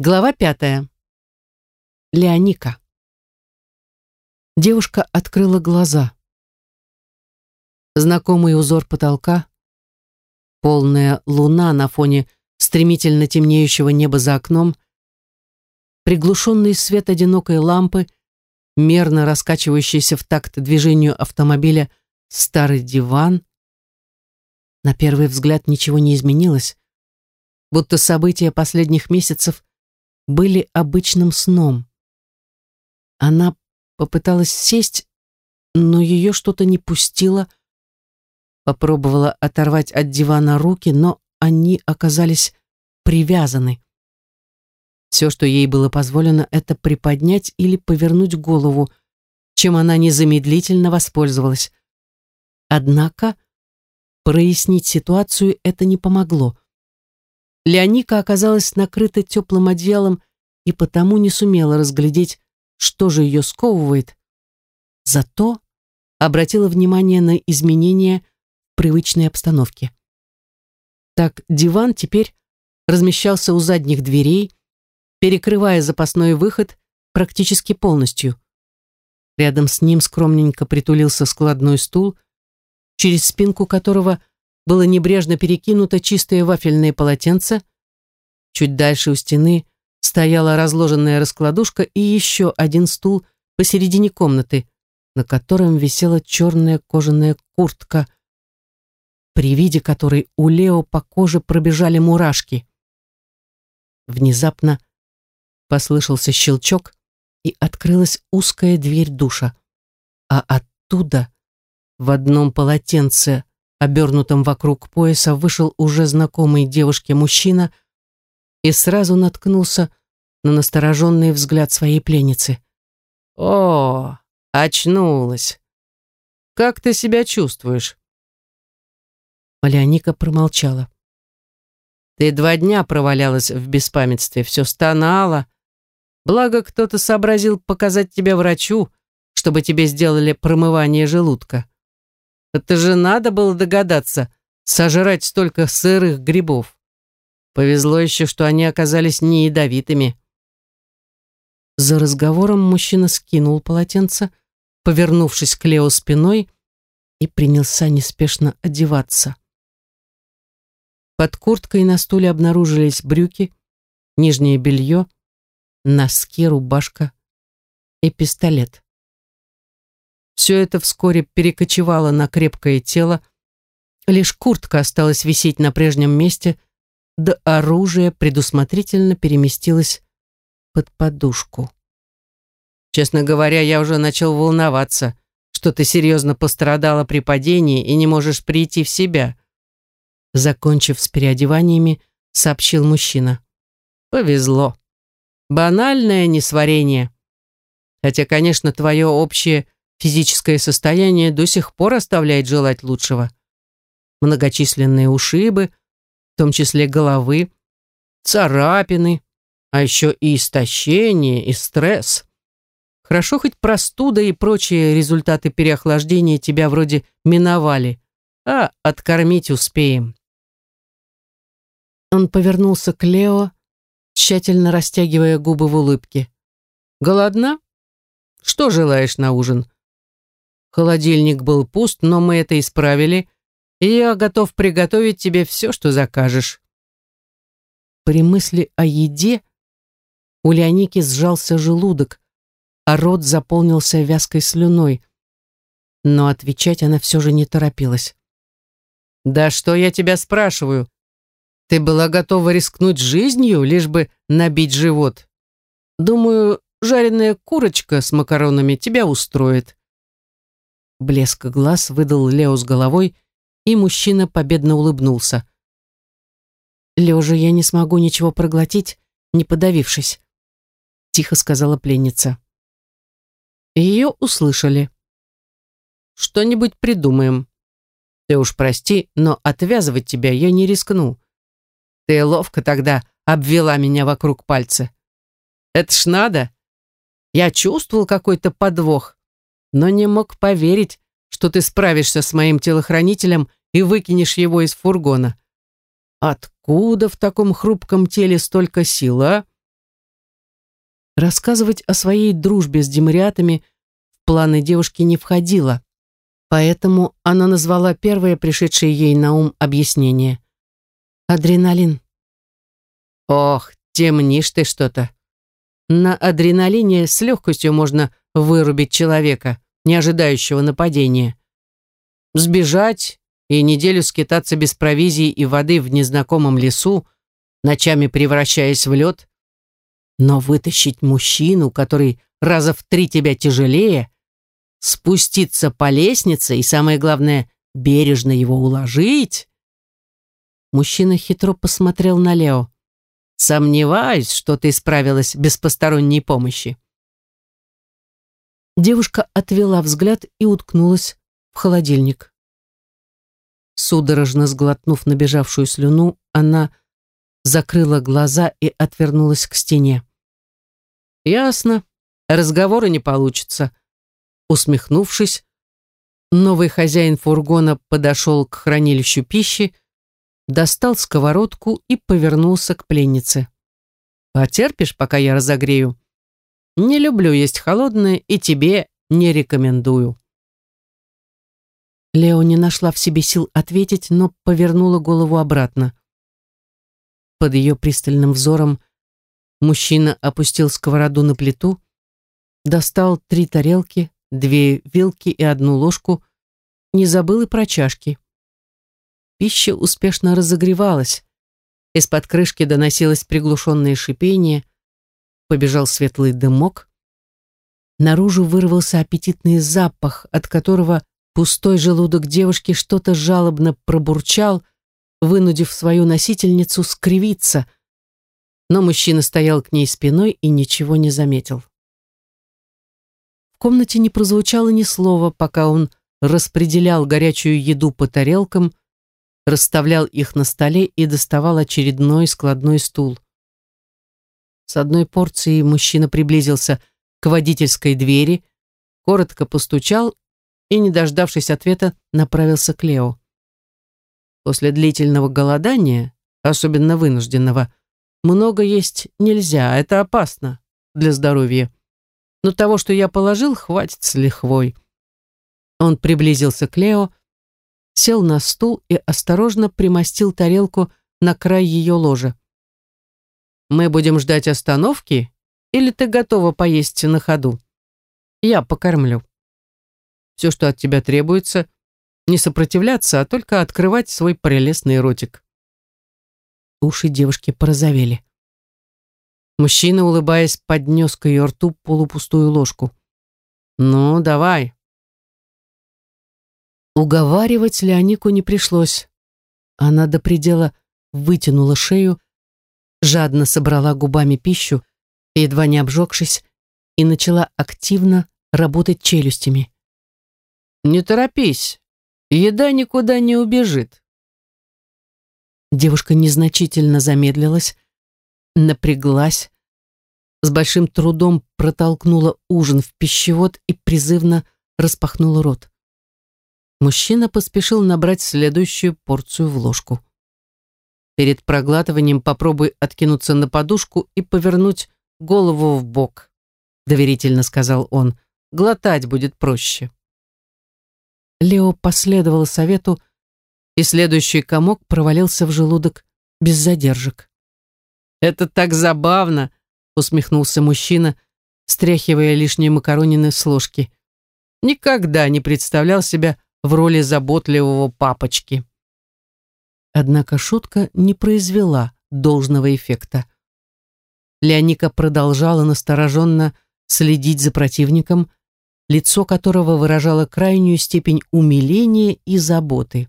Глава пятая. Леоника. Девушка открыла глаза. Знакомый узор потолка, полная луна на фоне стремительно темнеющего неба за окном, приглушенный свет одинокой лампы, мерно раскачивающийся в такт движению автомобиля старый диван. На первый взгляд ничего не изменилось, будто события последних месяцев были обычным сном. Она попыталась сесть, но ее что-то не пустило. Попробовала оторвать от дивана руки, но они оказались привязаны. Все, что ей было позволено, это приподнять или повернуть голову, чем она незамедлительно воспользовалась. Однако прояснить ситуацию это не помогло. Леоника оказалась накрыта теплым одеялом и потому не сумела разглядеть, что же ее сковывает. Зато обратила внимание на изменения в привычной обстановке. Так диван теперь размещался у задних дверей, перекрывая запасной выход практически полностью. Рядом с ним скромненько притулился складной стул, через спинку которого – было небрежно перекинуто чистое вафельное полотенце. Чуть дальше у стены стояла разложенная раскладушка и еще один стул посередине комнаты, на котором висела черная кожаная куртка, при виде которой у Лео по коже пробежали мурашки. Внезапно послышался щелчок, и открылась узкая дверь душа, а оттуда в одном полотенце обернутом вокруг пояса, вышел уже знакомый девушке мужчина и сразу наткнулся на настороженный взгляд своей пленницы. «О, очнулась! Как ты себя чувствуешь?» Леоника промолчала. «Ты два дня провалялась в беспамятстве, все стонала. Благо, кто-то сообразил показать тебя врачу, чтобы тебе сделали промывание желудка. Это же надо было догадаться, сожрать столько сырых грибов. Повезло еще, что они оказались не ядовитыми. За разговором мужчина скинул полотенце, повернувшись к Лео спиной, и принялся неспешно одеваться. Под курткой на стуле обнаружились брюки, нижнее белье, носки, рубашка и пистолет. Все это вскоре перекочевало на крепкое тело, лишь куртка осталась висеть на прежнем месте, да оружие предусмотрительно переместилось под подушку. Честно говоря, я уже начал волноваться, что ты серьезно пострадала при падении и не можешь прийти в себя. Закончив с переодеваниями, сообщил мужчина. Повезло. Банальное несварение. Хотя, конечно, твое общее Физическое состояние до сих пор оставляет желать лучшего. Многочисленные ушибы, в том числе головы, царапины, а еще и истощение, и стресс. Хорошо хоть простуда и прочие результаты переохлаждения тебя вроде миновали, а откормить успеем. Он повернулся к Лео, тщательно растягивая губы в улыбке. «Голодна? Что желаешь на ужин? Холодильник был пуст, но мы это исправили, и я готов приготовить тебе все, что закажешь. При мысли о еде у Леоники сжался желудок, а рот заполнился вязкой слюной. Но отвечать она все же не торопилась. «Да что я тебя спрашиваю? Ты была готова рискнуть жизнью, лишь бы набить живот? Думаю, жареная курочка с макаронами тебя устроит. Блеск глаз выдал Лео с головой, и мужчина победно улыбнулся. «Лежа я не смогу ничего проглотить, не подавившись», — тихо сказала пленница. Ее услышали. «Что-нибудь придумаем. Ты уж прости, но отвязывать тебя я не рискну. Ты ловко тогда обвела меня вокруг пальца. Это ж надо. Я чувствовал какой-то подвох, но не мог поверить, что ты справишься с моим телохранителем и выкинешь его из фургона. Откуда в таком хрупком теле столько сил, а? Рассказывать о своей дружбе с демариатами в планы девушки не входило, поэтому она назвала первое пришедшее ей на ум объяснение. «Адреналин». «Ох, темнишь ты что-то. На адреналине с легкостью можно вырубить человека, не ожидающего нападения. Сбежать и неделю скитаться без провизии и воды в незнакомом лесу, ночами превращаясь в лед, но вытащить мужчину, который раза в три тебя тяжелее, спуститься по лестнице и, самое главное, бережно его уложить... Мужчина хитро посмотрел на Лео. «Сомневаюсь, что ты справилась без посторонней помощи». Девушка отвела взгляд и уткнулась в холодильник. Судорожно сглотнув набежавшую слюну, она закрыла глаза и отвернулась к стене. «Ясно. Разговора не получится». Усмехнувшись, новый хозяин фургона подошел к хранилищу пищи, достал сковородку и повернулся к пленнице. «Потерпишь, пока я разогрею? Не люблю есть холодное и тебе не рекомендую». Лео не нашла в себе сил ответить, но повернула голову обратно. Под ее пристальным взором мужчина опустил сковороду на плиту, достал три тарелки, две вилки и одну ложку, не забыл и про чашки. Пища успешно разогревалась. Из-под крышки доносилось приглушенное шипение, побежал светлый дымок. Наружу вырвался аппетитный запах, от которого Пустой желудок девушки что-то жалобно пробурчал, вынудив свою носительницу скривиться, но мужчина стоял к ней спиной и ничего не заметил. В комнате не прозвучало ни слова, пока он распределял горячую еду по тарелкам, расставлял их на столе и доставал очередной складной стул. С одной порцией мужчина приблизился к водительской двери, коротко постучал и, не дождавшись ответа, направился к Лео. После длительного голодания, особенно вынужденного, много есть нельзя, это опасно для здоровья. Но того, что я положил, хватит с лихвой. Он приблизился к Лео, сел на стул и осторожно примостил тарелку на край ее ложа. «Мы будем ждать остановки, или ты готова поесть на ходу? Я покормлю». Все, что от тебя требуется, не сопротивляться, а только открывать свой прелестный ротик. Уши девушки порозовели. Мужчина, улыбаясь, поднес к ее рту полупустую ложку. «Ну, давай». Уговаривать Леонику не пришлось. Она до предела вытянула шею, жадно собрала губами пищу, едва не обжегшись, и начала активно работать челюстями. «Не торопись, еда никуда не убежит». Девушка незначительно замедлилась, напряглась, с большим трудом протолкнула ужин в пищевод и призывно распахнула рот. Мужчина поспешил набрать следующую порцию в ложку. Перед проглатыванием попробуй откинуться на подушку и повернуть голову в бок, доверительно сказал он. Глотать будет проще. Лео последовал совету, и следующий комок провалился в желудок без задержек. «Это так забавно!» — усмехнулся мужчина, стряхивая лишние макаронины с ложки. «Никогда не представлял себя в роли заботливого папочки». Однако шутка не произвела должного эффекта. Леоника продолжала настороженно следить за противником, лицо которого выражало крайнюю степень умиления и заботы.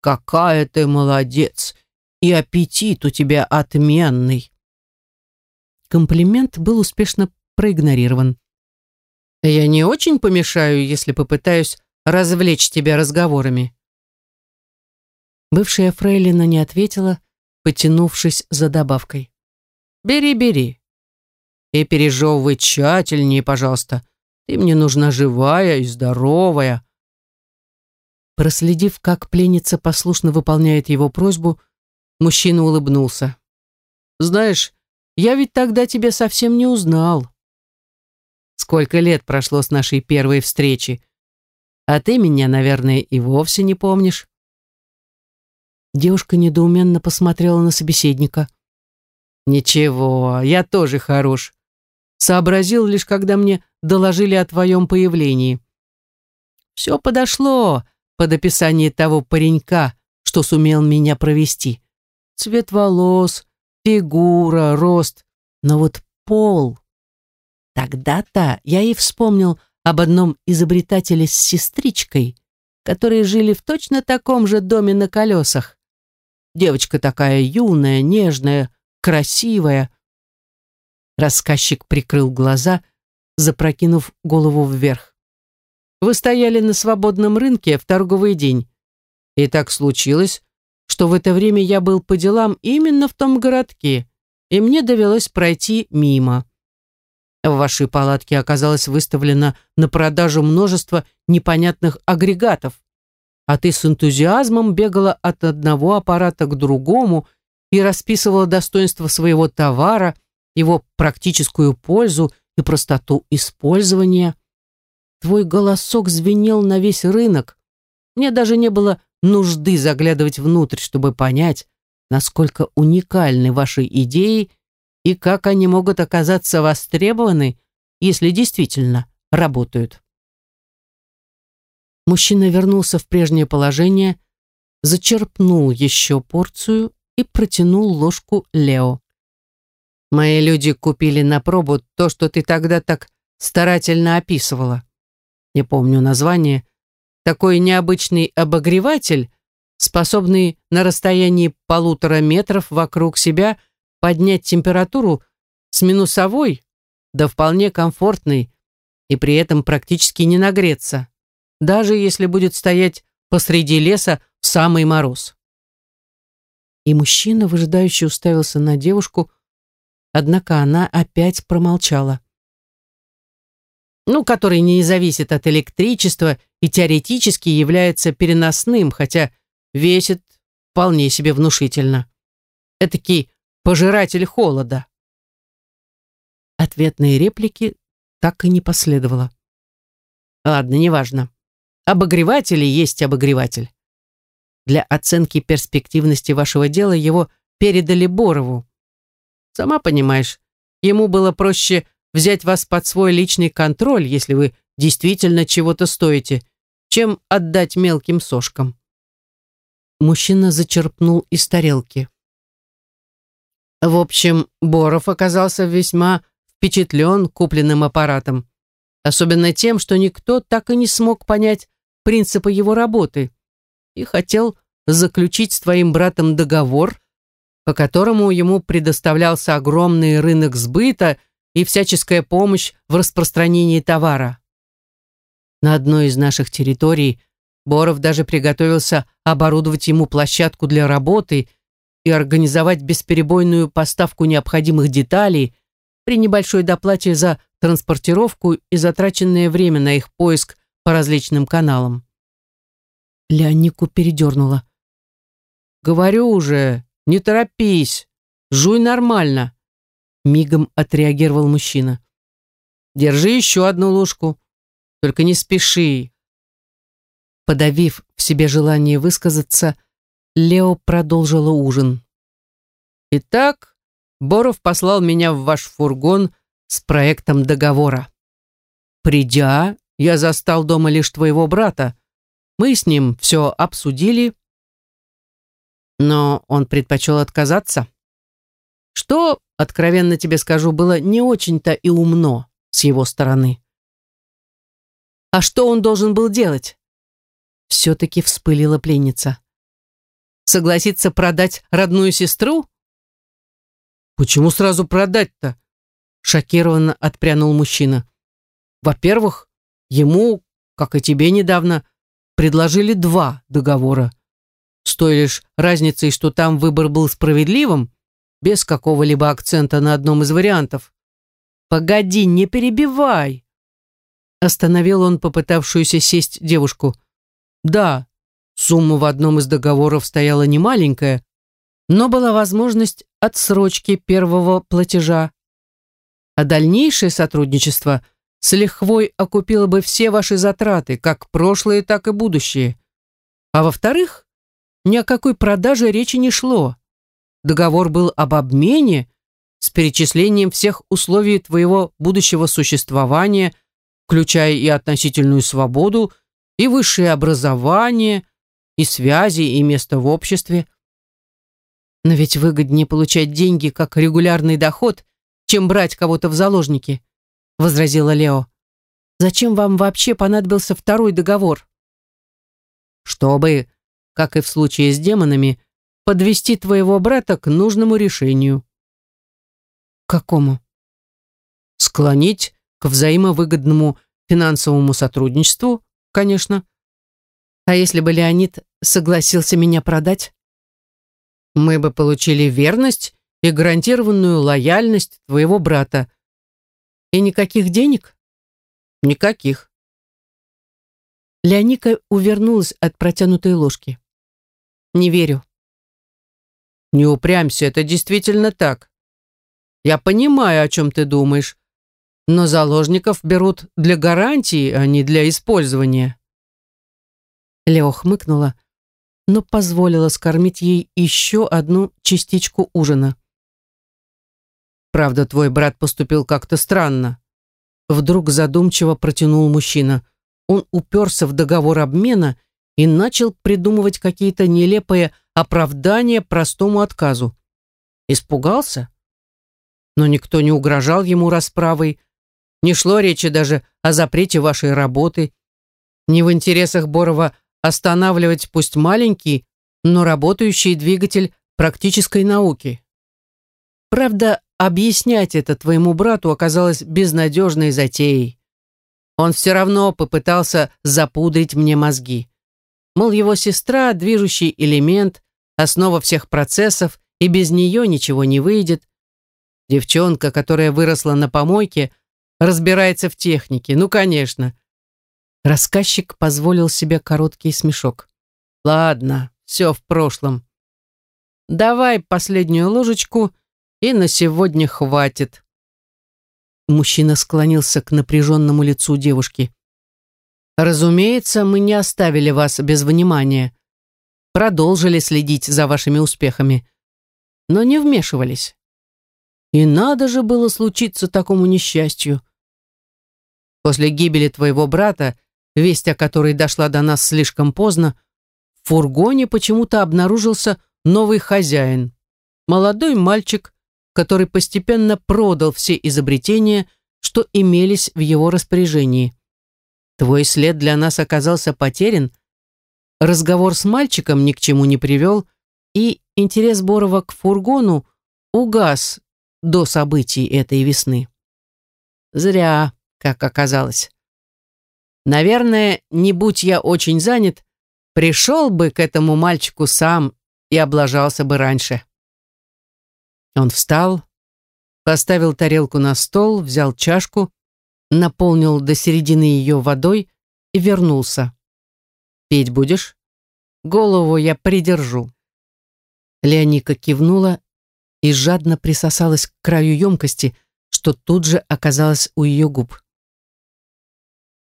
«Какая ты молодец! И аппетит у тебя отменный!» Комплимент был успешно проигнорирован. «Я не очень помешаю, если попытаюсь развлечь тебя разговорами». Бывшая фрейлина не ответила, потянувшись за добавкой. «Бери, бери. И пережевывай тщательнее, пожалуйста. Ты мне нужна живая и здоровая». Проследив, как пленница послушно выполняет его просьбу, мужчина улыбнулся. «Знаешь, Я ведь тогда тебя совсем не узнал. Сколько лет прошло с нашей первой встречи. А ты меня, наверное, и вовсе не помнишь. Девушка недоуменно посмотрела на собеседника. «Ничего, я тоже хорош. Сообразил лишь, когда мне доложили о твоем появлении. Все подошло под описание того паренька, что сумел меня провести. Цвет волос, фигура, рост. Но вот пол... Тогда-то я и вспомнил об одном изобретателе с сестричкой, которые жили в точно таком же доме на колесах. Девочка такая юная, нежная, красивая. Рассказчик прикрыл глаза, запрокинув голову вверх. Вы стояли на свободном рынке в торговый день. И так случилось, что в это время я был по делам именно в том городке, и мне довелось пройти мимо. В вашей палатке оказалось выставлено на продажу множество непонятных агрегатов, а ты с энтузиазмом бегала от одного аппарата к другому и расписывала достоинства своего товара, его практическую пользу и простоту использования. Твой голосок звенел на весь рынок. Мне даже не было нужды заглядывать внутрь, чтобы понять, насколько уникальны ваши идеи и как они могут оказаться востребованы, если действительно работают. Мужчина вернулся в прежнее положение, зачерпнул еще порцию и протянул ложку Лео. «Мои люди купили на пробу то, что ты тогда так старательно описывала. Не помню название. Такой необычный обогреватель, способный на расстоянии полутора метров вокруг себя поднять температуру с минусовой до вполне комфортной и при этом практически не нагреться, даже если будет стоять посреди леса в самый мороз. И мужчина, выжидающе уставился на девушку, однако она опять промолчала. Ну, который не зависит от электричества и теоретически является переносным, хотя весит вполне себе внушительно. Этакий пожиратель холода. Ответные реплики так и не последовало. Ладно, неважно. Обогреватель есть обогреватель. Для оценки перспективности вашего дела его передали Борову. Сама понимаешь, ему было проще взять вас под свой личный контроль, если вы действительно чего-то стоите, чем отдать мелким сошкам. Мужчина зачерпнул из тарелки. В общем, Боров оказался весьма впечатлен купленным аппаратом, особенно тем, что никто так и не смог понять принципы его работы и хотел заключить с твоим братом договор, по которому ему предоставлялся огромный рынок сбыта и всяческая помощь в распространении товара. На одной из наших территорий Боров даже приготовился оборудовать ему площадку для работы и организовать бесперебойную поставку необходимых деталей при небольшой доплате за транспортировку и затраченное время на их поиск по различным каналам. Леонику передернула. «Говорю уже, не торопись, жуй нормально», мигом отреагировал мужчина. «Держи еще одну ложку, только не спеши». Подавив в себе желание высказаться, Лео продолжила ужин. «Итак, Боров послал меня в ваш фургон с проектом договора. Придя, я застал дома лишь твоего брата. Мы с ним все обсудили, но он предпочел отказаться. Что, откровенно тебе скажу, было не очень-то и умно с его стороны. А что он должен был делать? Все-таки вспылила пленница согласится продать родную сестру? Почему сразу продать-то? Шокированно отпрянул мужчина. Во-первых, ему, как и тебе недавно, предложили два договора. С той лишь разницей, что там выбор был справедливым, без какого-либо акцента на одном из вариантов. «Погоди, не перебивай!» Остановил он попытавшуюся сесть девушку. «Да, Сумма в одном из договоров стояла немаленькая, но была возможность отсрочки первого платежа, а дальнейшее сотрудничество с лихвой окупило бы все ваши затраты, как прошлые, так и будущие. А во-вторых, ни о какой продаже речи не шло. Договор был об обмене с перечислением всех условий твоего будущего существования, включая и относительную свободу, и высшее образование, и связи, и место в обществе. Но ведь выгоднее получать деньги как регулярный доход, чем брать кого-то в заложники, возразила Лео. Зачем вам вообще понадобился второй договор? Чтобы, как и в случае с демонами, подвести твоего брата к нужному решению. Какому? Склонить к взаимовыгодному финансовому сотрудничеству, конечно. А если бы Леонид согласился меня продать? Мы бы получили верность и гарантированную лояльность твоего брата. И никаких денег? Никаких. Леоника увернулась от протянутой ложки. Не верю. Не упрямься, это действительно так. Я понимаю, о чем ты думаешь, но заложников берут для гарантии, а не для использования. Лео хмыкнула, но позволила скормить ей еще одну частичку ужина. «Правда, твой брат поступил как-то странно», вдруг задумчиво протянул мужчина. Он уперся в договор обмена и начал придумывать какие-то нелепые оправдания простому отказу. Испугался? Но никто не угрожал ему расправой, не шло речи даже о запрете вашей работы. Не в интересах Борова останавливать пусть маленький, но работающий двигатель практической науки. Правда, объяснять это твоему брату оказалось безнадежной затеей. Он все равно попытался запудрить мне мозги. Мол, его сестра – движущий элемент, основа всех процессов, и без нее ничего не выйдет. Девчонка, которая выросла на помойке, разбирается в технике. Ну, конечно. Рассказчик позволил себе короткий смешок. Ладно, все в прошлом. Давай последнюю ложечку, и на сегодня хватит. Мужчина склонился к напряженному лицу девушки. Разумеется, мы не оставили вас без внимания. Продолжили следить за вашими успехами, но не вмешивались. И надо же было случиться такому несчастью. После гибели твоего брата, весть о которой дошла до нас слишком поздно, в фургоне почему-то обнаружился новый хозяин. Молодой мальчик, который постепенно продал все изобретения, что имелись в его распоряжении. Твой след для нас оказался потерян, разговор с мальчиком ни к чему не привел, и интерес Борова к фургону угас до событий этой весны. Зря как оказалось. Наверное, не будь я очень занят, пришел бы к этому мальчику сам и облажался бы раньше. Он встал, поставил тарелку на стол, взял чашку, наполнил до середины ее водой и вернулся. «Пить будешь? Голову я придержу». Леоника кивнула и жадно присосалась к краю емкости, что тут же оказалось у ее губ.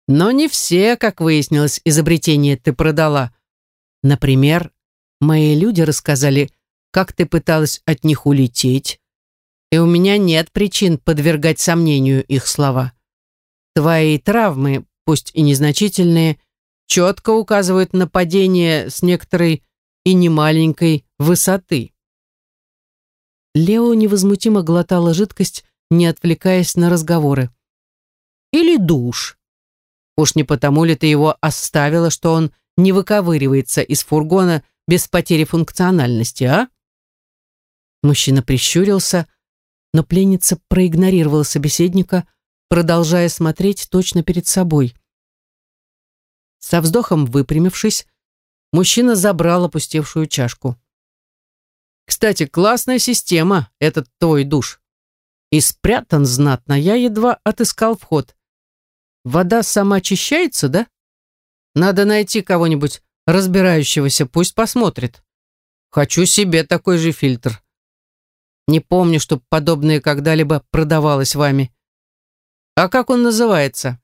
Но не все, как выяснилось, изобретения ты продала. Например, мои люди рассказали, как ты пыталась от них улететь, и у меня нет причин подвергать сомнению их слова. Твои травмы, пусть и незначительные, четко указывают на падение с некоторой и немаленькой высоты. Лео невозмутимо глотала жидкость, не отвлекаясь на разговоры. Или душ. Уж не потому ли ты его оставила, что он не выковыривается из фургона без потери функциональности, а? Мужчина прищурился, но пленница проигнорировала собеседника, продолжая смотреть точно перед собой. Со вздохом выпрямившись, мужчина забрал опустевшую чашку. «Кстати, классная система, этот твой душ. И спрятан знатно, я едва отыскал вход. Вода сама очищается, да? Надо найти кого-нибудь разбирающегося, пусть посмотрит. Хочу себе такой же фильтр. Не помню, чтобы подобное когда-либо продавалось вами. А как он называется?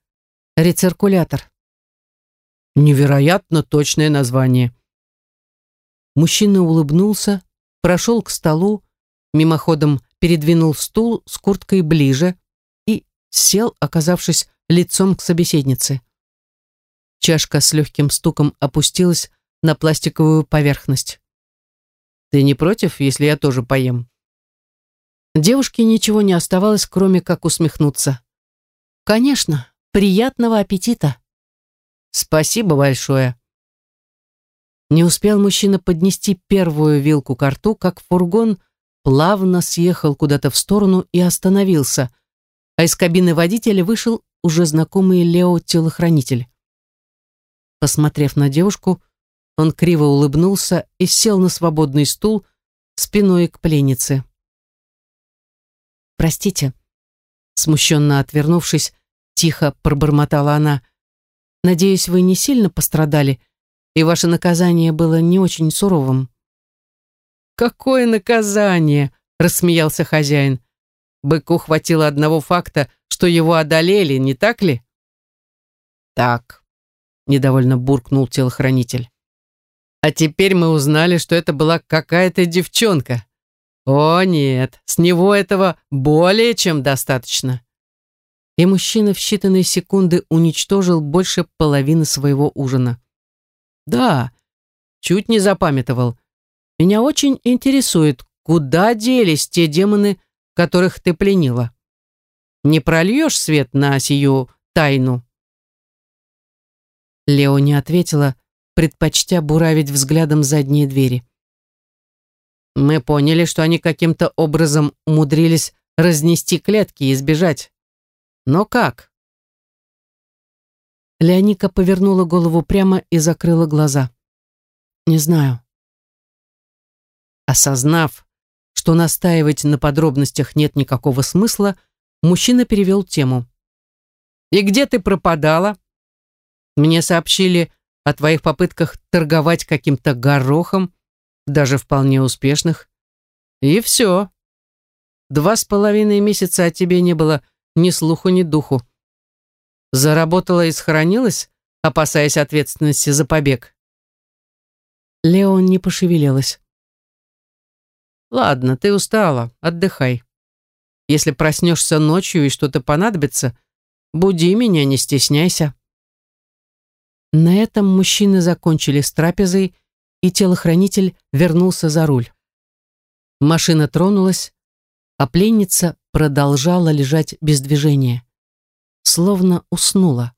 Рециркулятор. Невероятно точное название. Мужчина улыбнулся, прошел к столу, мимоходом передвинул стул с курткой ближе и сел, оказавшись лицом к собеседнице. Чашка с легким стуком опустилась на пластиковую поверхность. «Ты не против, если я тоже поем?» Девушке ничего не оставалось, кроме как усмехнуться. «Конечно, приятного аппетита!» «Спасибо большое!» Не успел мужчина поднести первую вилку к рту, как фургон плавно съехал куда-то в сторону и остановился, а из кабины водителя вышел уже знакомый Лео-телохранитель. Посмотрев на девушку, он криво улыбнулся и сел на свободный стул спиной к пленнице. «Простите», — смущенно отвернувшись, тихо пробормотала она. «Надеюсь, вы не сильно пострадали, и ваше наказание было не очень суровым». «Какое наказание?» — рассмеялся хозяин. Быку хватило одного факта, что его одолели, не так ли? «Так», — недовольно буркнул телохранитель. «А теперь мы узнали, что это была какая-то девчонка. О нет, с него этого более чем достаточно». И мужчина в считанные секунды уничтожил больше половины своего ужина. «Да, чуть не запамятовал. Меня очень интересует, куда делись те демоны, которых ты пленила. Не прольешь свет на сию тайну?» Лео не ответила, предпочтя буравить взглядом задние двери. «Мы поняли, что они каким-то образом умудрились разнести клетки и сбежать. Но как?» Леоника повернула голову прямо и закрыла глаза. «Не знаю». Осознав, что настаивать на подробностях нет никакого смысла, мужчина перевел тему. «И где ты пропадала?» «Мне сообщили о твоих попытках торговать каким-то горохом, даже вполне успешных. И все. Два с половиной месяца от тебе не было ни слуху, ни духу. Заработала и сохранилась, опасаясь ответственности за побег?» Леон не пошевелилась. Ладно, ты устала, отдыхай. Если проснешься ночью и что-то понадобится, буди меня, не стесняйся. На этом мужчины закончили с трапезой, и телохранитель вернулся за руль. Машина тронулась, а пленница продолжала лежать без движения, словно уснула.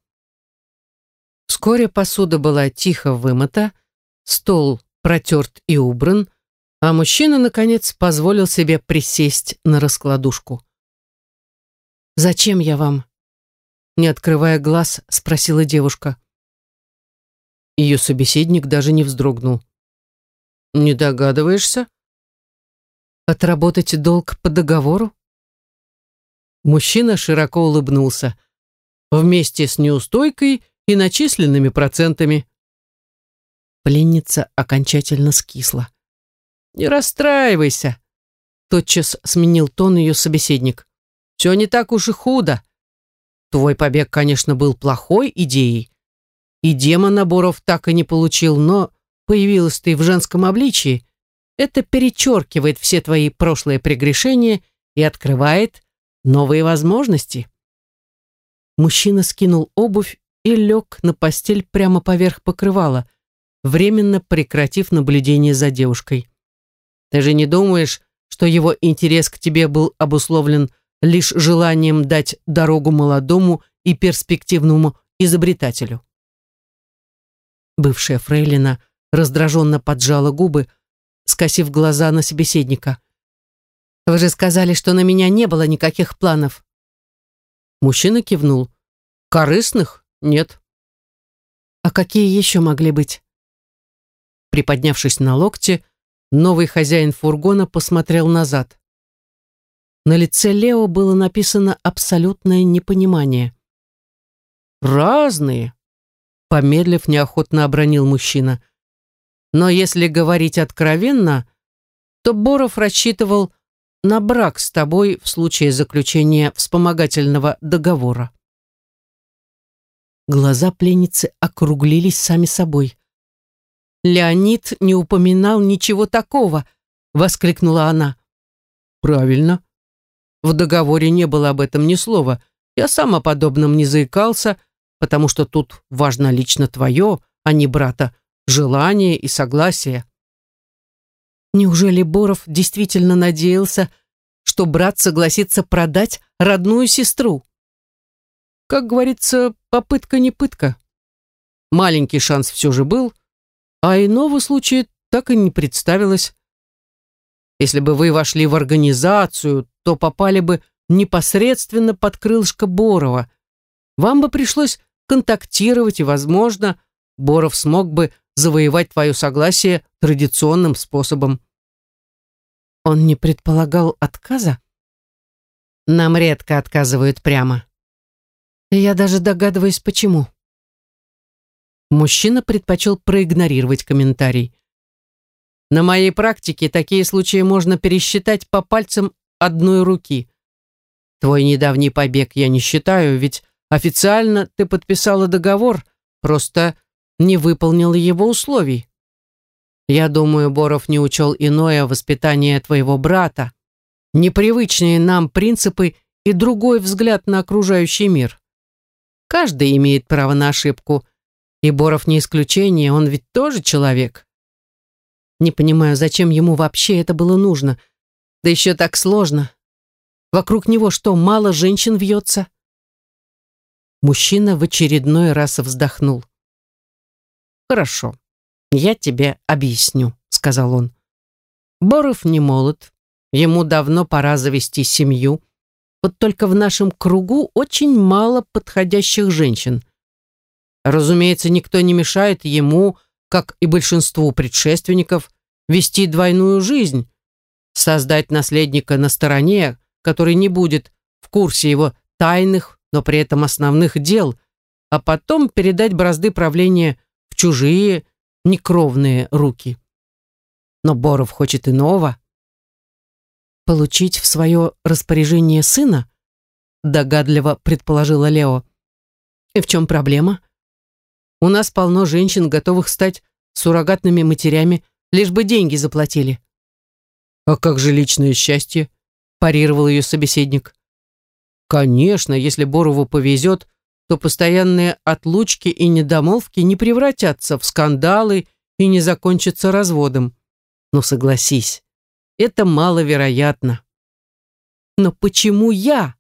Вскоре посуда была тихо вымыта, стол протерт и убран, а мужчина, наконец, позволил себе присесть на раскладушку. «Зачем я вам?» Не открывая глаз, спросила девушка. Ее собеседник даже не вздрогнул. «Не догадываешься?» «Отработать долг по договору?» Мужчина широко улыбнулся. «Вместе с неустойкой и начисленными процентами». Пленница окончательно скисла. «Не расстраивайся», — тотчас сменил тон ее собеседник. «Все не так уж и худо. Твой побег, конечно, был плохой идеей, и демона Боров так и не получил, но появилась ты в женском обличии. Это перечеркивает все твои прошлые прегрешения и открывает новые возможности». Мужчина скинул обувь и лег на постель прямо поверх покрывала, временно прекратив наблюдение за девушкой. Ты же не думаешь, что его интерес к тебе был обусловлен лишь желанием дать дорогу молодому и перспективному изобретателю?» Бывшая фрейлина раздраженно поджала губы, скосив глаза на собеседника. «Вы же сказали, что на меня не было никаких планов». Мужчина кивнул. «Корыстных? Нет». «А какие еще могли быть?» Приподнявшись на локте, Новый хозяин фургона посмотрел назад. На лице Лео было написано абсолютное непонимание. «Разные», — помедлив, неохотно обронил мужчина. Но если говорить откровенно, то Боров рассчитывал на брак с тобой в случае заключения вспомогательного договора. Глаза пленницы округлились сами собой. «Леонид не упоминал ничего такого», — воскликнула она. «Правильно. В договоре не было об этом ни слова. Я сам о подобном не заикался, потому что тут важно лично твое, а не брата, желание и согласие». Неужели Боров действительно надеялся, что брат согласится продать родную сестру? Как говорится, попытка не пытка. Маленький шанс все же был, а иного случая так и не представилось. Если бы вы вошли в организацию, то попали бы непосредственно под крылышко Борова. Вам бы пришлось контактировать, и, возможно, Боров смог бы завоевать твое согласие традиционным способом. Он не предполагал отказа? Нам редко отказывают прямо. Я даже догадываюсь, почему. Мужчина предпочел проигнорировать комментарий. На моей практике такие случаи можно пересчитать по пальцам одной руки. Твой недавний побег я не считаю, ведь официально ты подписала договор, просто не выполнила его условий. Я думаю, Боров не учел иное воспитание твоего брата, непривычные нам принципы и другой взгляд на окружающий мир. Каждый имеет право на ошибку. И Боров не исключение, он ведь тоже человек. Не понимаю, зачем ему вообще это было нужно. Да еще так сложно. Вокруг него что, мало женщин вьется? Мужчина в очередной раз вздохнул. «Хорошо, я тебе объясню», — сказал он. «Боров не молод, ему давно пора завести семью, вот только в нашем кругу очень мало подходящих женщин. Разумеется, никто не мешает ему, как и большинству предшественников, вести двойную жизнь, создать наследника на стороне, который не будет в курсе его тайных, но при этом основных дел, а потом передать бразды правления чужие, некровные руки. Но Боров хочет иного получить в свое распоряжение сына? Догадливо предположила Лео. И в чем проблема? У нас полно женщин, готовых стать суррогатными матерями, лишь бы деньги заплатили. А как же личное счастье? Парировал ее собеседник. Конечно, если Борову повезет, то постоянные отлучки и недомолвки не превратятся в скандалы и не закончатся разводом. Но согласись, это маловероятно. Но почему я?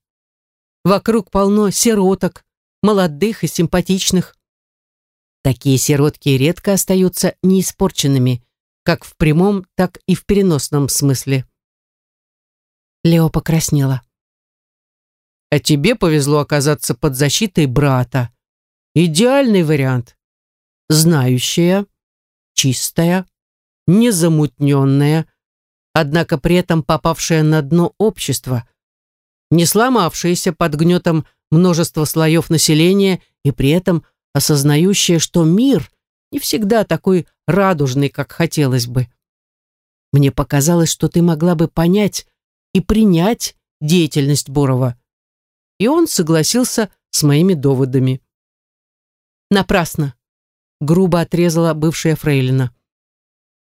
Вокруг полно сироток, молодых и симпатичных. Такие сиротки редко остаются неиспорченными, как в прямом, так и в переносном смысле. Лео покраснела. А тебе повезло оказаться под защитой брата. Идеальный вариант. Знающая, чистая, незамутненная, однако при этом попавшая на дно общества, не сломавшаяся под гнетом множества слоев населения и при этом осознающая, что мир не всегда такой радужный, как хотелось бы. Мне показалось, что ты могла бы понять и принять деятельность Борова. И он согласился с моими доводами. Напрасно. Грубо отрезала бывшая фрейлина.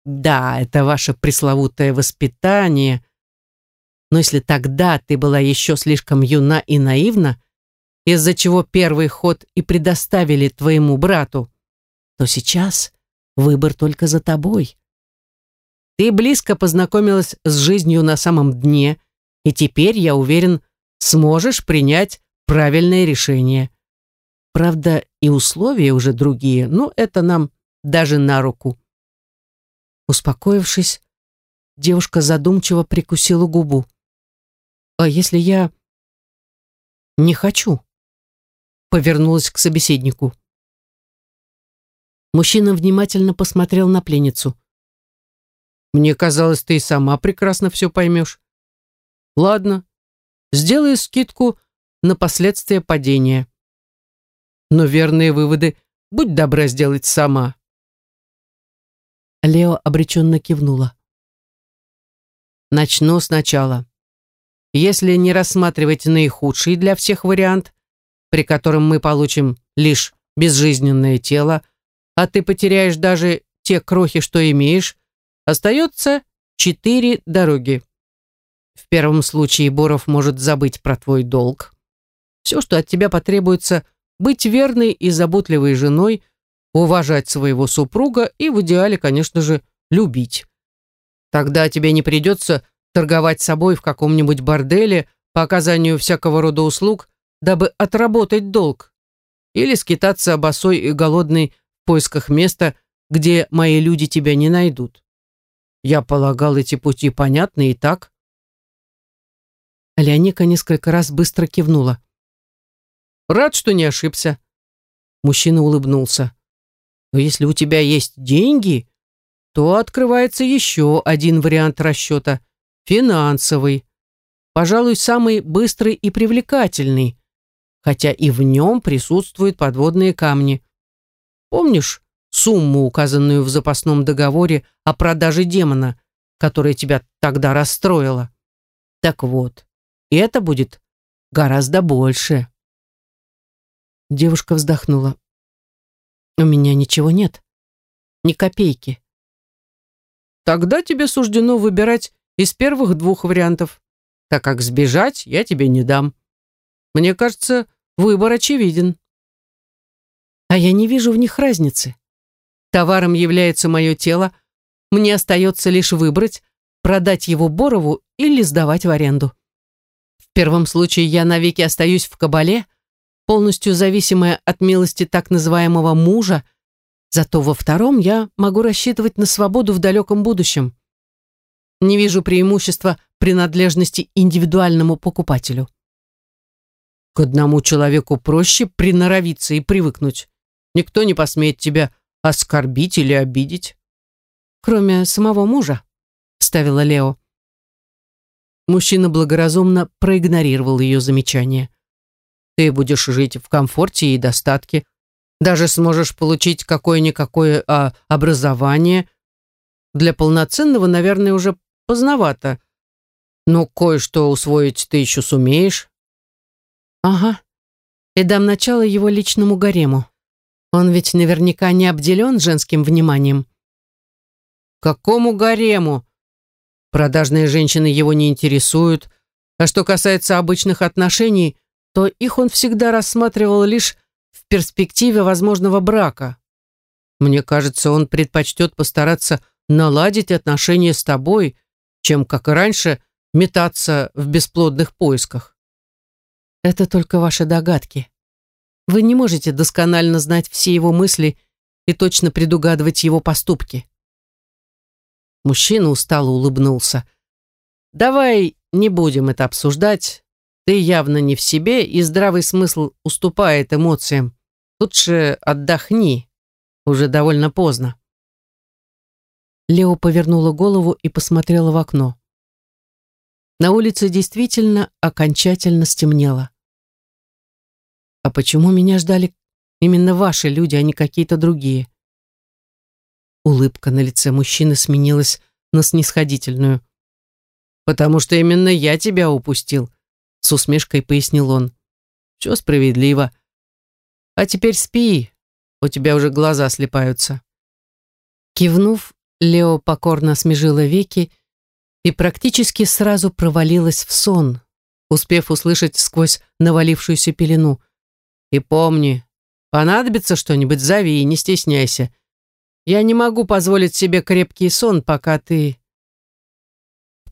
Да, это ваше пресловутое воспитание. Но если тогда ты была еще слишком юна и наивна, из-за чего первый ход и предоставили твоему брату, то сейчас выбор только за тобой. Ты близко познакомилась с жизнью на самом дне, и теперь, я уверен, сможешь принять правильное решение. Правда, и условия уже другие, но это нам даже на руку. Успокоившись, девушка задумчиво прикусила губу. «А если я не хочу?» Повернулась к собеседнику. Мужчина внимательно посмотрел на пленницу. «Мне казалось, ты и сама прекрасно все поймешь. Ладно, сделай скидку на последствия падения. Но верные выводы будь добра сделать сама». Лео обреченно кивнула. Начну сначала. Если не рассматривать наихудший для всех вариант, при котором мы получим лишь безжизненное тело, а ты потеряешь даже те крохи, что имеешь, остается четыре дороги. В первом случае Боров может забыть про твой долг. Все, что от тебя потребуется, быть верной и заботливой женой, уважать своего супруга и в идеале, конечно же, любить. Тогда тебе не придется торговать собой в каком-нибудь борделе по оказанию всякого рода услуг, дабы отработать долг, или скитаться босой и голодный в поисках места, где мои люди тебя не найдут. Я полагал, эти пути понятны и так. Леоника несколько раз быстро кивнула. Рад, что не ошибся. Мужчина улыбнулся. Но если у тебя есть деньги, то открывается еще один вариант расчета – финансовый. Пожалуй, самый быстрый и привлекательный, хотя и в нем присутствуют подводные камни. Помнишь сумму, указанную в запасном договоре о продаже демона, которая тебя тогда расстроила? Так вот, это будет гораздо больше. Девушка вздохнула. У меня ничего нет. Ни копейки. Тогда тебе суждено выбирать из первых двух вариантов, так как сбежать я тебе не дам. Мне кажется, выбор очевиден. А я не вижу в них разницы. Товаром является мое тело, мне остается лишь выбрать, продать его Борову или сдавать в аренду. Первом случае я навеки остаюсь в кабале, полностью зависимая от милости так называемого мужа, Зато во втором я могу рассчитывать на свободу в далеком будущем. Не вижу преимущества принадлежности индивидуальному покупателю. К одному человеку проще приноровиться и привыкнуть. Никто не посмеет тебя оскорбить или обидеть. Кроме самого мужа, ставила Лео. Мужчина благоразумно проигнорировал ее замечание. Ты будешь жить в комфорте и достатке, даже сможешь получить какое-никакое а, образование. Для полноценного, наверное, уже поздновато. Но кое-что усвоить ты еще сумеешь. Ага. И дам начало его личному гарему. Он ведь наверняка не обделен женским вниманием. Какому гарему? Продажные женщины его не интересуют. А что касается обычных отношений, то их он всегда рассматривал лишь в перспективе возможного брака. Мне кажется, он предпочтет постараться наладить отношения с тобой, чем, как и раньше, метаться в бесплодных поисках. Это только ваши догадки. Вы не можете досконально знать все его мысли и точно предугадывать его поступки. Мужчина устало улыбнулся. «Давай не будем это обсуждать. Ты явно не в себе, и здравый смысл уступает эмоциям. Лучше отдохни. Уже довольно поздно. Лео повернула голову и посмотрела в окно. На улице действительно окончательно стемнело. А почему меня ждали именно ваши люди, а не какие-то другие? Улыбка на лице мужчины сменилась на снисходительную. «Потому что именно я тебя упустил», с усмешкой пояснил он. Все справедливо. А теперь спи, у тебя уже глаза слепаются. Кивнув, Лео покорно смежила веки и практически сразу провалилась в сон, успев услышать сквозь навалившуюся пелену. И помни, понадобится что-нибудь, зови, не стесняйся. Я не могу позволить себе крепкий сон, пока ты...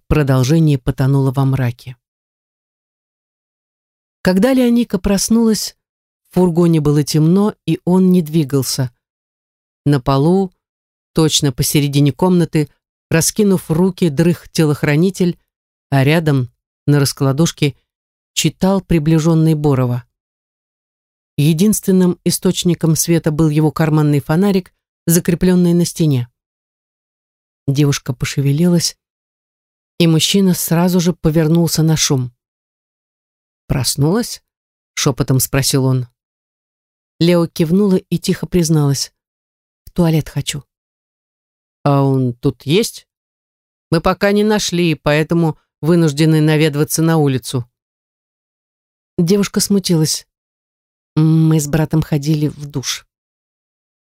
Продолжение потонуло во мраке. Когда Леоника проснулась, в фургоне было темно, и он не двигался. На полу, точно посередине комнаты, раскинув руки, дрых телохранитель, а рядом, на раскладушке, читал приближенный Борова. Единственным источником света был его карманный фонарик, закрепленный на стене. Девушка пошевелилась, и мужчина сразу же повернулся на шум. «Проснулась?» — шепотом спросил он. Лео кивнула и тихо призналась. «В туалет хочу». А он тут есть? Мы пока не нашли, поэтому вынуждены наведываться на улицу. Девушка смутилась. Мы с братом ходили в душ.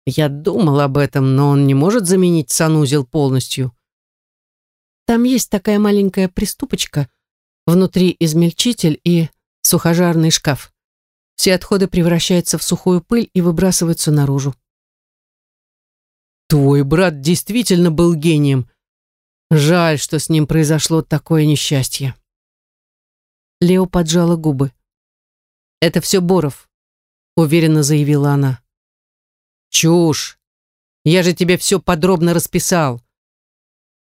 Я думал об этом, но он не может заменить санузел полностью. Там есть такая маленькая приступочка, внутри измельчитель и сухожарный шкаф. Все отходы превращаются в сухую пыль и выбрасываются наружу. Твой брат действительно был гением. Жаль, что с ним произошло такое несчастье. Лео поджала губы. «Это все Боров», — уверенно заявила она. «Чушь! Я же тебе все подробно расписал».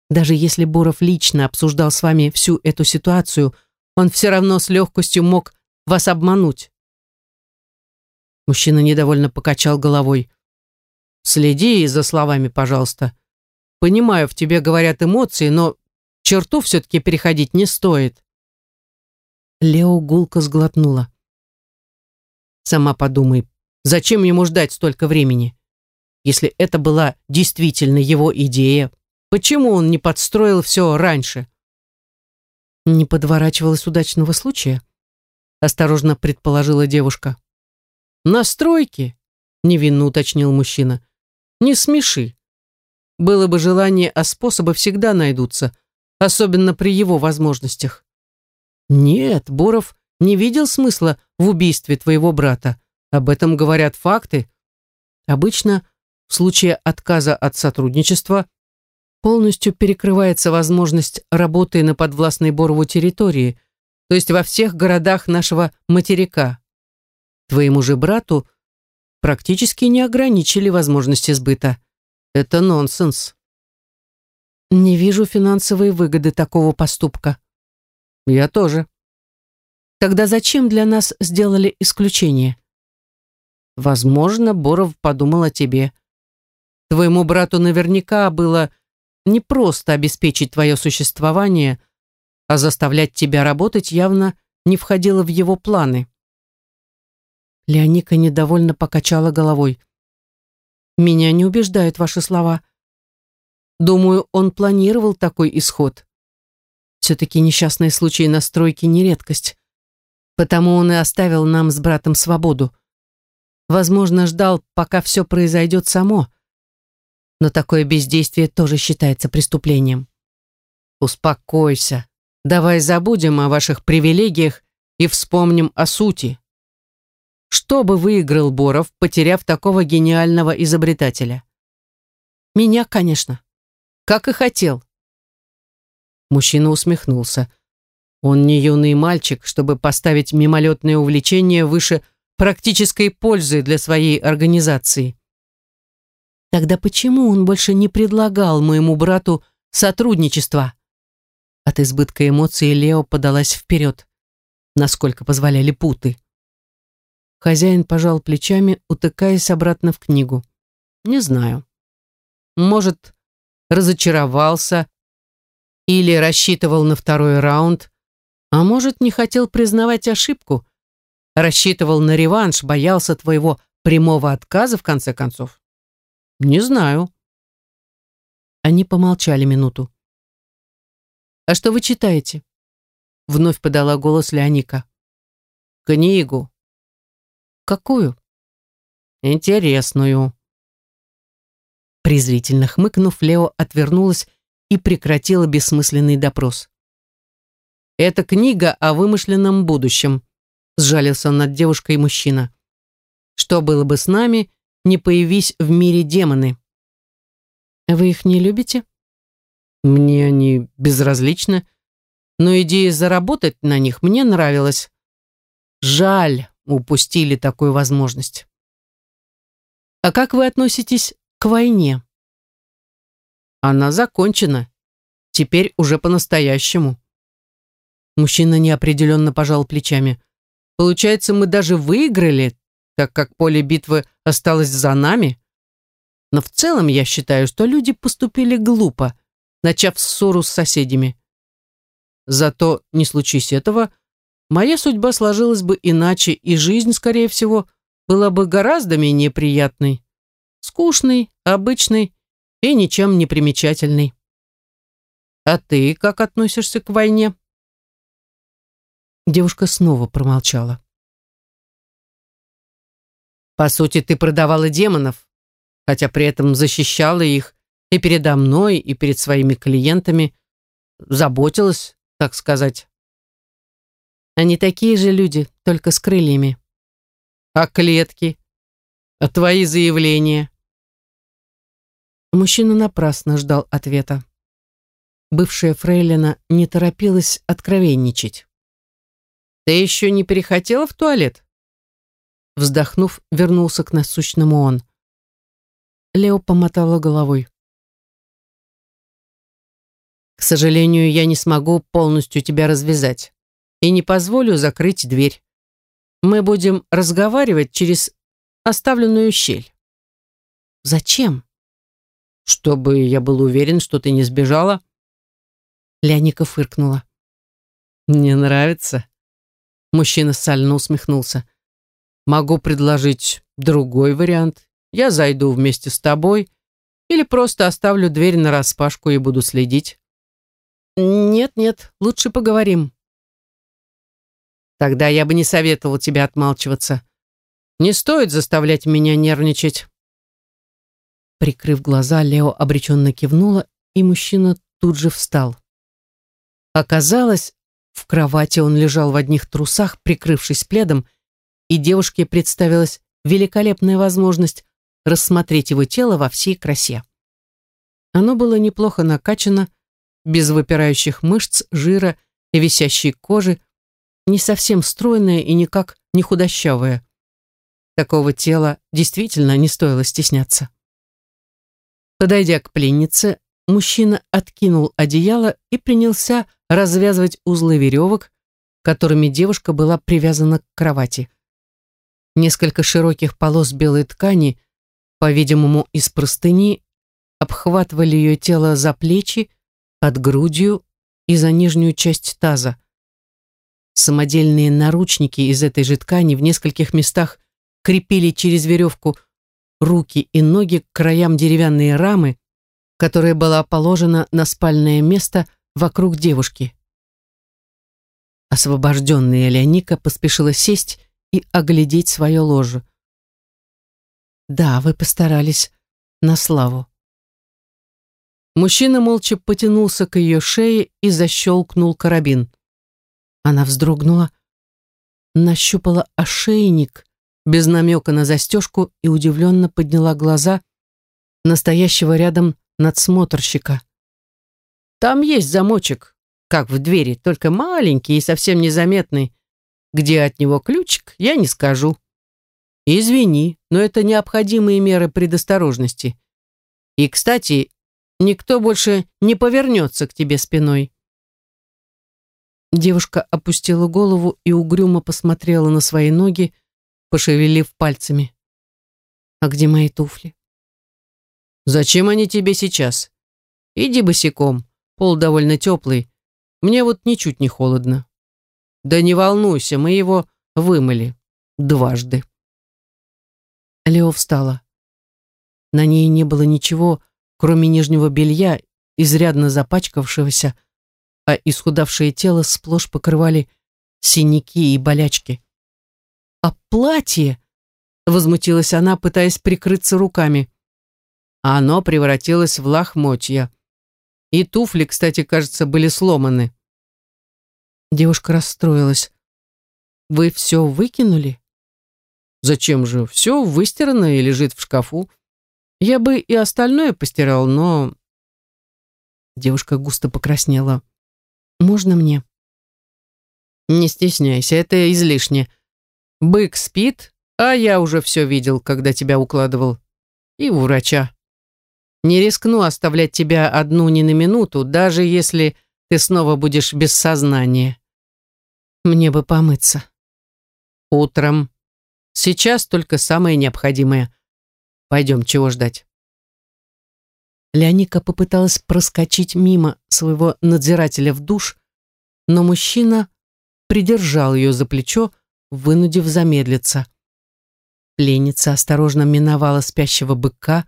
Даже если Боров лично обсуждал с вами всю эту ситуацию, он все равно с легкостью мог вас обмануть. Мужчина недовольно покачал головой. Следи за словами, пожалуйста. Понимаю, в тебе говорят эмоции, но черту все-таки переходить не стоит. Лео гулко сглотнула. Сама подумай, зачем ему ждать столько времени? Если это была действительно его идея, почему он не подстроил все раньше? Не подворачивалось удачного случая? Осторожно предположила девушка. Настройки? Невинно уточнил мужчина. Не смеши. Было бы желание, а способы всегда найдутся, особенно при его возможностях. Нет, Боров не видел смысла в убийстве твоего брата. Об этом говорят факты. Обычно в случае отказа от сотрудничества полностью перекрывается возможность работы на подвластной Борову территории, то есть во всех городах нашего материка. Твоему же брату практически не ограничили возможности сбыта. Это нонсенс. Не вижу финансовой выгоды такого поступка. Я тоже. Тогда зачем для нас сделали исключение? Возможно, Боров подумал о тебе. Твоему брату наверняка было не просто обеспечить твое существование, а заставлять тебя работать явно не входило в его планы. Леоника недовольно покачала головой. «Меня не убеждают ваши слова. Думаю, он планировал такой исход. Все-таки несчастные случаи на стройке не редкость. Потому он и оставил нам с братом свободу. Возможно, ждал, пока все произойдет само. Но такое бездействие тоже считается преступлением. Успокойся. Давай забудем о ваших привилегиях и вспомним о сути. Что бы выиграл Боров, потеряв такого гениального изобретателя? Меня, конечно. Как и хотел. Мужчина усмехнулся. Он не юный мальчик, чтобы поставить мимолетное увлечение выше практической пользы для своей организации. Тогда почему он больше не предлагал моему брату сотрудничество? От избытка эмоций Лео подалась вперед, насколько позволяли путы. Хозяин пожал плечами, утыкаясь обратно в книгу. Не знаю. Может, разочаровался или рассчитывал на второй раунд, а может, не хотел признавать ошибку, рассчитывал на реванш, боялся твоего прямого отказа, в конце концов. Не знаю. Они помолчали минуту. «А что вы читаете?» Вновь подала голос Леоника. «Книгу», Какую? Интересную. Презрительно хмыкнув, Лео отвернулась и прекратила бессмысленный допрос. «Это книга о вымышленном будущем», — сжалился над девушкой мужчина. «Что было бы с нами, не появись в мире демоны?» «Вы их не любите?» «Мне они безразличны, но идея заработать на них мне нравилась. Жаль, упустили такую возможность. А как вы относитесь к войне? Она закончена. Теперь уже по-настоящему. Мужчина неопределенно пожал плечами. Получается, мы даже выиграли, так как поле битвы осталось за нами. Но в целом я считаю, что люди поступили глупо, начав ссору с соседями. Зато, не случись этого, моя судьба сложилась бы иначе, и жизнь, скорее всего, была бы гораздо менее приятной. Скучной, обычной и ничем не примечательный. А ты как относишься к войне? Девушка снова промолчала. По сути, ты продавала демонов, хотя при этом защищала их и передо мной, и перед своими клиентами, заботилась, так сказать. Они такие же люди, только с крыльями. А клетки? А твои заявления? Мужчина напрасно ждал ответа. Бывшая фрейлина не торопилась откровенничать. «Ты еще не перехотела в туалет?» Вздохнув, вернулся к насущному он. Лео помотала головой. «К сожалению, я не смогу полностью тебя развязать и не позволю закрыть дверь. Мы будем разговаривать через оставленную щель». «Зачем?» «Чтобы я был уверен, что ты не сбежала». Леоника фыркнула. «Не нравится?» Мужчина сально усмехнулся. Могу предложить другой вариант. Я зайду вместе с тобой или просто оставлю дверь нараспашку и буду следить. Нет-нет, лучше поговорим. Тогда я бы не советовал тебе отмалчиваться. Не стоит заставлять меня нервничать. Прикрыв глаза, Лео обреченно кивнула, и мужчина тут же встал. Оказалось, в кровати он лежал в одних трусах, прикрывшись пледом, и девушке представилась великолепная возможность рассмотреть его тело во всей красе. Оно было неплохо накачано, без выпирающих мышц, жира и висящей кожи, не совсем стройное и никак не худощавое. Такого тела действительно не стоило стесняться. Подойдя к пленнице, мужчина откинул одеяло и принялся развязывать узлы веревок, которыми девушка была привязана к кровати. Несколько широких полос белой ткани, по-видимому, из простыни, обхватывали ее тело за плечи, под грудью и за нижнюю часть таза. Самодельные наручники из этой же ткани в нескольких местах крепили через веревку руки и ноги к краям деревянной рамы, которая была положена на спальное место вокруг девушки. Освобожденная Леоника поспешила сесть и оглядеть свое ложе. Да, вы постарались на славу. Мужчина молча потянулся к ее шее и защелкнул карабин. Она вздрогнула, нащупала ошейник без намека на застежку и удивленно подняла глаза настоящего рядом надсмотрщика. «Там есть замочек, как в двери, только маленький и совсем незаметный. Где от него ключик, я не скажу. Извини, но это необходимые меры предосторожности. И, кстати, никто больше не повернется к тебе спиной. Девушка опустила голову и угрюмо посмотрела на свои ноги, пошевелив пальцами. «А где мои туфли?» «Зачем они тебе сейчас? Иди босиком, пол довольно теплый. Мне вот ничуть не холодно». Да не волнуйся, мы его вымыли. Дважды. Лео встала. На ней не было ничего, кроме нижнего белья, изрядно запачкавшегося, а исхудавшее тело сплошь покрывали синяки и болячки. «А платье?» — возмутилась она, пытаясь прикрыться руками. Оно превратилось в лохмотья. И туфли, кстати, кажется, были сломаны. Девушка расстроилась. «Вы все выкинули?» «Зачем же? Все выстирано и лежит в шкафу. Я бы и остальное постирал, но...» Девушка густо покраснела. «Можно мне?» «Не стесняйся, это излишне. Бык спит, а я уже все видел, когда тебя укладывал. И у врача. Не рискну оставлять тебя одну ни на минуту, даже если ты снова будешь без сознания. Мне бы помыться. Утром. Сейчас только самое необходимое. Пойдем, чего ждать? Леоника попыталась проскочить мимо своего надзирателя в душ, но мужчина придержал ее за плечо, вынудив замедлиться. Пленница осторожно миновала спящего быка,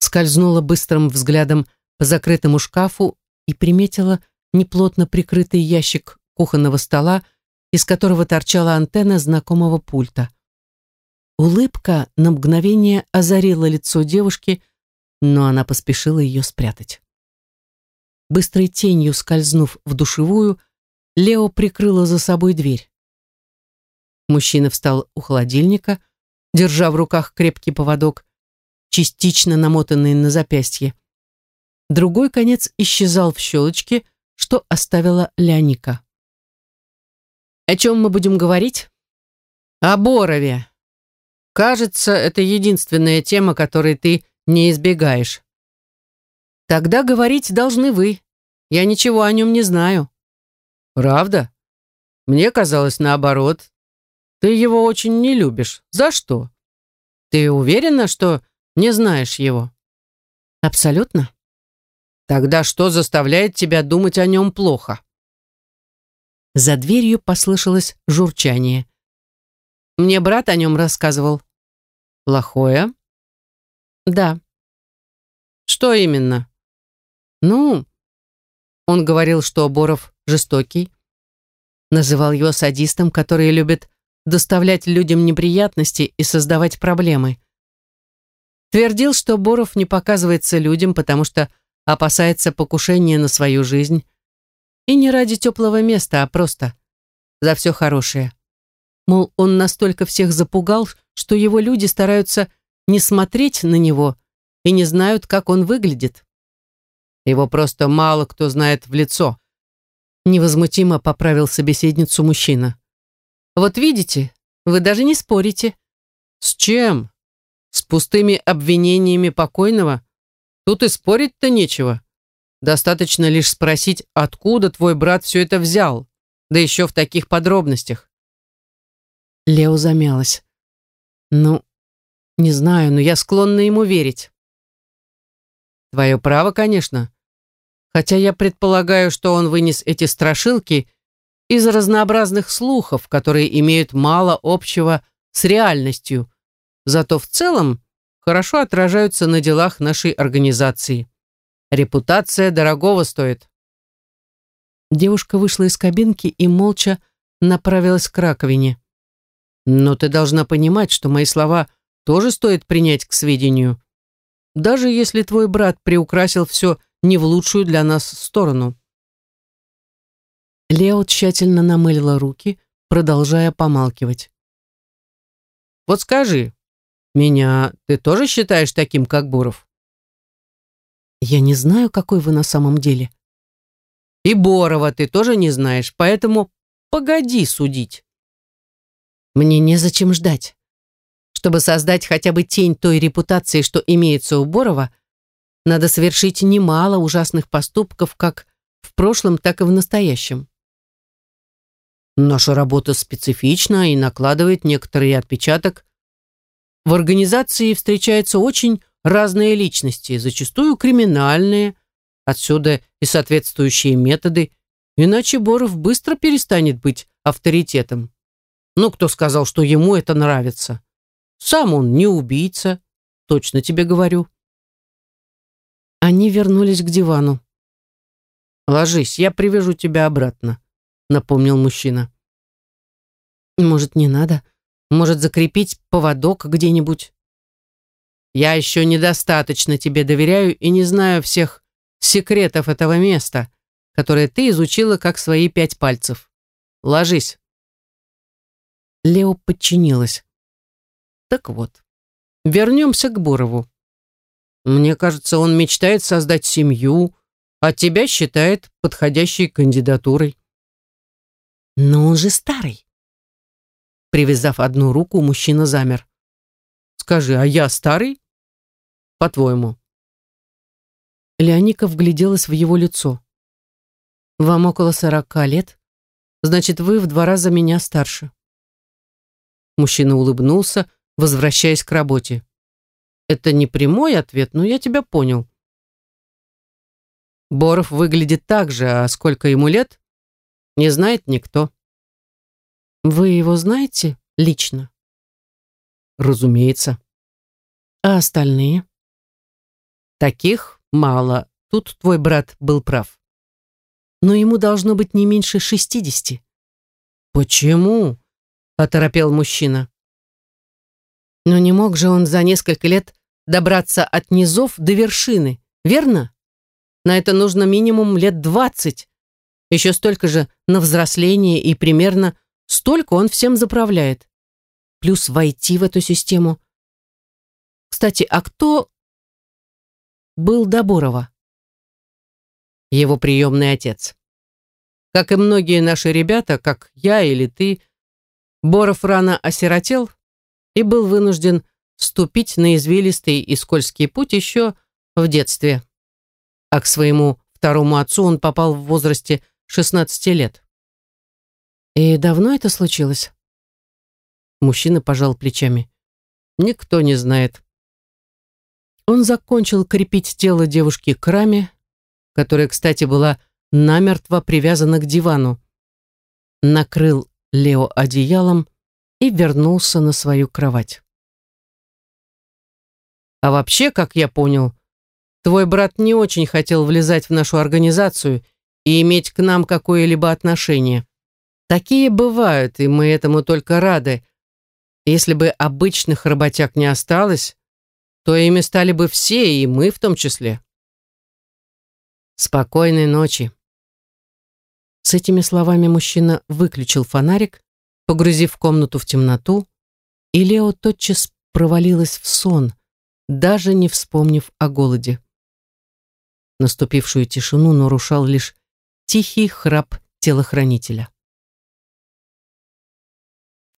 скользнула быстрым взглядом по закрытому шкафу и приметила неплотно прикрытый ящик кухонного стола, из которого торчала антенна знакомого пульта. Улыбка на мгновение озарила лицо девушки, но она поспешила ее спрятать. Быстрой тенью скользнув в душевую, Лео прикрыла за собой дверь. Мужчина встал у холодильника, держа в руках крепкий поводок, частично намотанный на запястье. Другой конец исчезал в щелочке, что оставила Леоника. «О чем мы будем говорить?» «О Борове. Кажется, это единственная тема, которой ты не избегаешь». «Тогда говорить должны вы. Я ничего о нем не знаю». «Правда? Мне казалось наоборот. Ты его очень не любишь. За что? Ты уверена, что не знаешь его?» «Абсолютно». «Тогда что заставляет тебя думать о нем плохо?» За дверью послышалось журчание. «Мне брат о нем рассказывал». «Плохое?» «Да». «Что именно?» «Ну...» Он говорил, что Боров жестокий. Называл его садистом, который любит доставлять людям неприятности и создавать проблемы. Твердил, что Боров не показывается людям, потому что опасается покушения на свою жизнь. И не ради теплого места, а просто за все хорошее. Мол, он настолько всех запугал, что его люди стараются не смотреть на него и не знают, как он выглядит. Его просто мало кто знает в лицо. Невозмутимо поправил собеседницу мужчина. Вот видите, вы даже не спорите. С чем? С пустыми обвинениями покойного? Тут и спорить-то нечего. Достаточно лишь спросить, откуда твой брат все это взял, да еще в таких подробностях. Лео замялась. Ну, не знаю, но я склонна ему верить. Твое право, конечно. Хотя я предполагаю, что он вынес эти страшилки из разнообразных слухов, которые имеют мало общего с реальностью, зато в целом хорошо отражаются на делах нашей организации. Репутация дорогого стоит. Девушка вышла из кабинки и молча направилась к раковине. Но ты должна понимать, что мои слова тоже стоит принять к сведению. Даже если твой брат приукрасил все не в лучшую для нас сторону. Лео тщательно намылила руки, продолжая помалкивать. «Вот скажи, меня ты тоже считаешь таким, как Буров?» «Я не знаю, какой вы на самом деле». «И Борова ты тоже не знаешь, поэтому погоди судить». «Мне незачем ждать. Чтобы создать хотя бы тень той репутации, что имеется у Борова, надо совершить немало ужасных поступков как в прошлом, так и в настоящем. Наша работа специфична и накладывает некоторый отпечаток. В организации встречаются очень разные личности, зачастую криминальные, отсюда и соответствующие методы, иначе Боров быстро перестанет быть авторитетом. Ну, кто сказал, что ему это нравится? Сам он не убийца, точно тебе говорю. Они вернулись к дивану. «Ложись, я привяжу тебя обратно», напомнил мужчина. Может, не надо? Может, закрепить поводок где-нибудь? Я еще недостаточно тебе доверяю и не знаю всех секретов этого места, которые ты изучила как свои пять пальцев. Ложись. Лео подчинилась. Так вот, вернемся к Бурову. Мне кажется, он мечтает создать семью, а тебя считает подходящей кандидатурой. Но он же старый. Привязав одну руку, мужчина замер. Скажи, а я старый? По-твоему? Леоника вгляделась в его лицо. Вам около сорока лет? Значит, вы в два раза меня старше. Мужчина улыбнулся, возвращаясь к работе. Это не прямой ответ, но я тебя понял. Боров выглядит так же, а сколько ему лет, не знает никто. Вы его знаете лично? Разумеется. А остальные? Таких мало. Тут твой брат был прав. Но ему должно быть не меньше шестидесяти. Почему? Оторопел мужчина. Но не мог же он за несколько лет добраться от низов до вершины, верно? На это нужно минимум лет двадцать. Еще столько же на взросление и примерно столько он всем заправляет. Плюс войти в эту систему. Кстати, а кто был Доборова? Его приемный отец. Как и многие наши ребята, как я или ты, Боров рано осиротел и был вынужден вступить на извилистый и скользкий путь еще в детстве. А к своему второму отцу он попал в возрасте 16 лет. И давно это случилось? Мужчина пожал плечами. Никто не знает. Он закончил крепить тело девушки к раме, которая, кстати, была намертво привязана к дивану. Накрыл Лео одеялом и вернулся на свою кровать. А вообще, как я понял, твой брат не очень хотел влезать в нашу организацию и иметь к нам какое-либо отношение. Такие бывают, и мы этому только рады. Если бы обычных работяг не осталось, то ими стали бы все, и мы в том числе. Спокойной ночи. С этими словами мужчина выключил фонарик, погрузив комнату в темноту, и Лео тотчас провалилась в сон – даже не вспомнив о голоде. Наступившую тишину нарушал лишь тихий храп телохранителя.